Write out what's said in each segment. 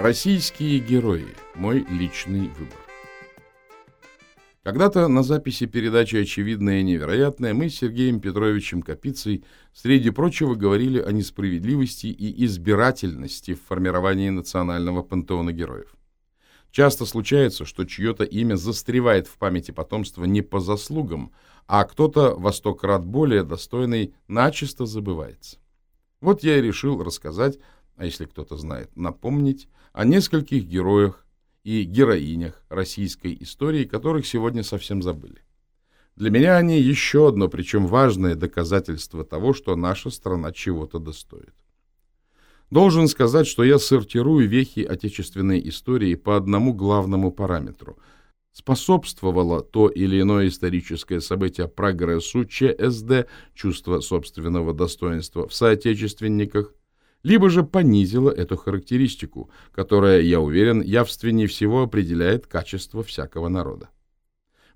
Российские герои. Мой личный выбор. Когда-то на записи передачи «Очевидное и невероятное» мы с Сергеем Петровичем Капицей, среди прочего, говорили о несправедливости и избирательности в формировании национального пантеона героев. Часто случается, что чье-то имя застревает в памяти потомства не по заслугам, а кто-то во сто крат более достойный начисто забывается. Вот я и решил рассказать, а если кто-то знает, напомнить о нескольких героях и героинях российской истории, которых сегодня совсем забыли. Для меня они еще одно, причем важное доказательство того, что наша страна чего-то достоит. Должен сказать, что я сортирую вехи отечественной истории по одному главному параметру. Способствовало то или иное историческое событие прогрессу ЧСД, чувство собственного достоинства в соотечественниках, либо же понизила эту характеристику, которая, я уверен, явственнее всего определяет качество всякого народа.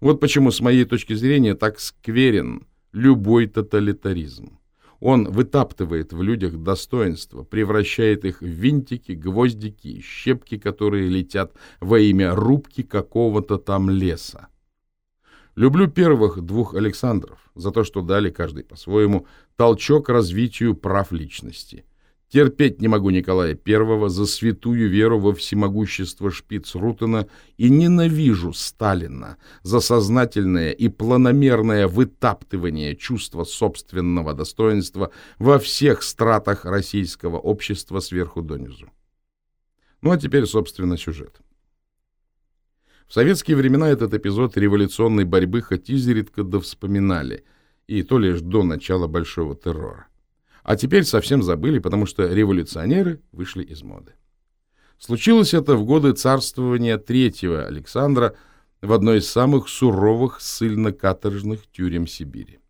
Вот почему, с моей точки зрения, так скверен любой тоталитаризм. Он вытаптывает в людях достоинство, превращает их в винтики, гвоздики, щепки, которые летят во имя рубки какого-то там леса. Люблю первых двух Александров за то, что дали каждый по-своему толчок развитию прав личности – Терпеть не могу Николая I за святую веру во всемогущество Шпицрутена и ненавижу Сталина за сознательное и планомерное вытаптывание чувства собственного достоинства во всех стратах российского общества сверху донизу. Ну а теперь, собственно, сюжет. В советские времена этот эпизод революционной борьбы хоть изредка да вспоминали, и то лишь до начала Большого террора а теперь совсем забыли, потому что революционеры вышли из моды. Случилось это в годы царствования третьего Александра в одной из самых суровых ссыльно-каторжных тюрем Сибири.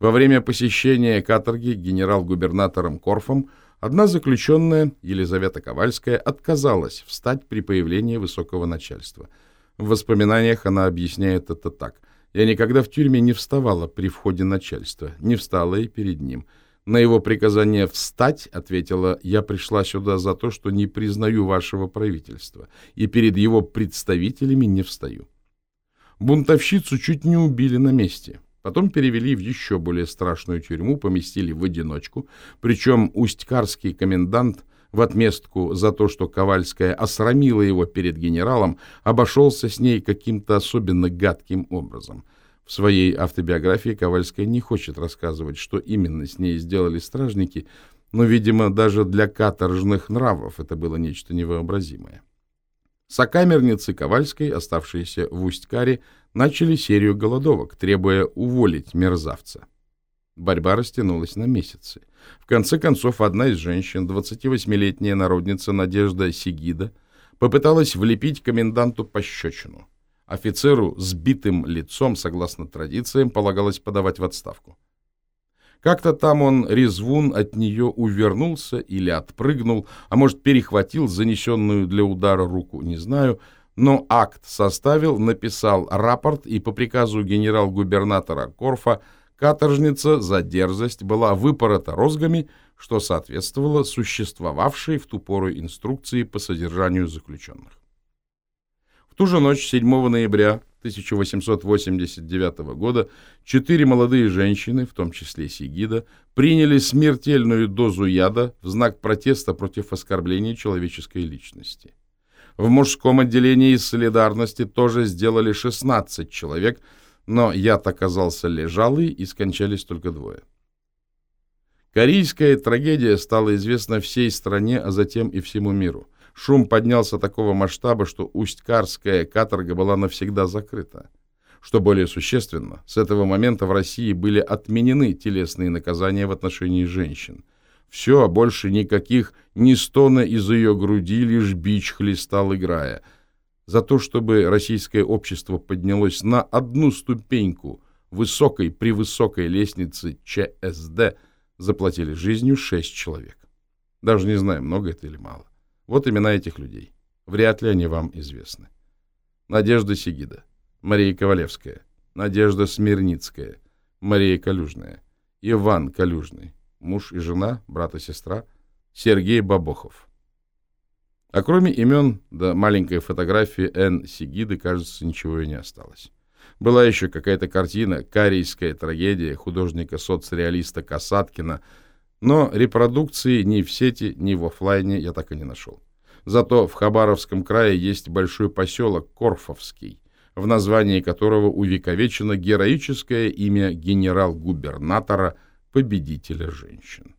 Во время посещения каторги генерал-губернатором Корфом одна заключенная, Елизавета Ковальская, отказалась встать при появлении высокого начальства. В воспоминаниях она объясняет это так. «Я никогда в тюрьме не вставала при входе начальства, не встала и перед ним». На его приказание «встать» ответила «Я пришла сюда за то, что не признаю вашего правительства, и перед его представителями не встаю». Бунтовщицу чуть не убили на месте. Потом перевели в еще более страшную тюрьму, поместили в одиночку, причем усть-карский комендант в отместку за то, что Ковальская осрамила его перед генералом, обошелся с ней каким-то особенно гадким образом – в своей автобиографии Ковальская не хочет рассказывать, что именно с ней сделали стражники, но, видимо, даже для каторжных нравов это было нечто невообразимое. Сокамерницы Ковальской, оставшиеся в Усть-Каре, начали серию голодовок, требуя уволить мерзавца. Борьба растянулась на месяцы. В конце концов, одна из женщин, 28-летняя народница Надежда Сигида, попыталась влепить коменданту пощечину. Офицеру с битым лицом, согласно традициям, полагалось подавать в отставку. Как-то там он, резвун, от нее увернулся или отпрыгнул, а может, перехватил занесенную для удара руку, не знаю, но акт составил, написал рапорт, и по приказу генерал-губернатора Корфа каторжница за дерзость была выпорота розгами, что соответствовало существовавшей в ту пору инструкции по содержанию заключенных ту же ночь 7 ноября 1889 года четыре молодые женщины, в том числе Сигида, приняли смертельную дозу яда в знак протеста против оскорбления человеческой личности. В мужском отделении солидарности тоже сделали 16 человек, но яд оказался лежалый и скончались только двое. Корейская трагедия стала известна всей стране, а затем и всему миру – Шум поднялся такого масштаба, что Усть-Карская каторга была навсегда закрыта. Что более существенно, с этого момента в России были отменены телесные наказания в отношении женщин. Все, а больше никаких ни стона из ее груди, лишь бич хлестал, играя. За то, чтобы российское общество поднялось на одну ступеньку высокой при высокой лестнице ЧСД, заплатили жизнью шесть человек. Даже не знаю, много это или мало. Вот имена этих людей. Вряд ли они вам известны. Надежда Сигида, Мария Ковалевская, Надежда Смирницкая, Мария Калюжная, Иван Калюжный, муж и жена, брат и сестра, Сергей Бабохов. А кроме имен да маленькой фотографии Н. Сигиды, кажется, ничего и не осталось. Была еще какая-то картина «Карийская трагедия» художника-соцреалиста Касаткина, но репродукции ни в сети, ни в офлайне я так и не нашел. Зато в Хабаровском крае есть большой поселок Корфовский, в названии которого увековечено героическое имя генерал-губернатора, победителя женщин.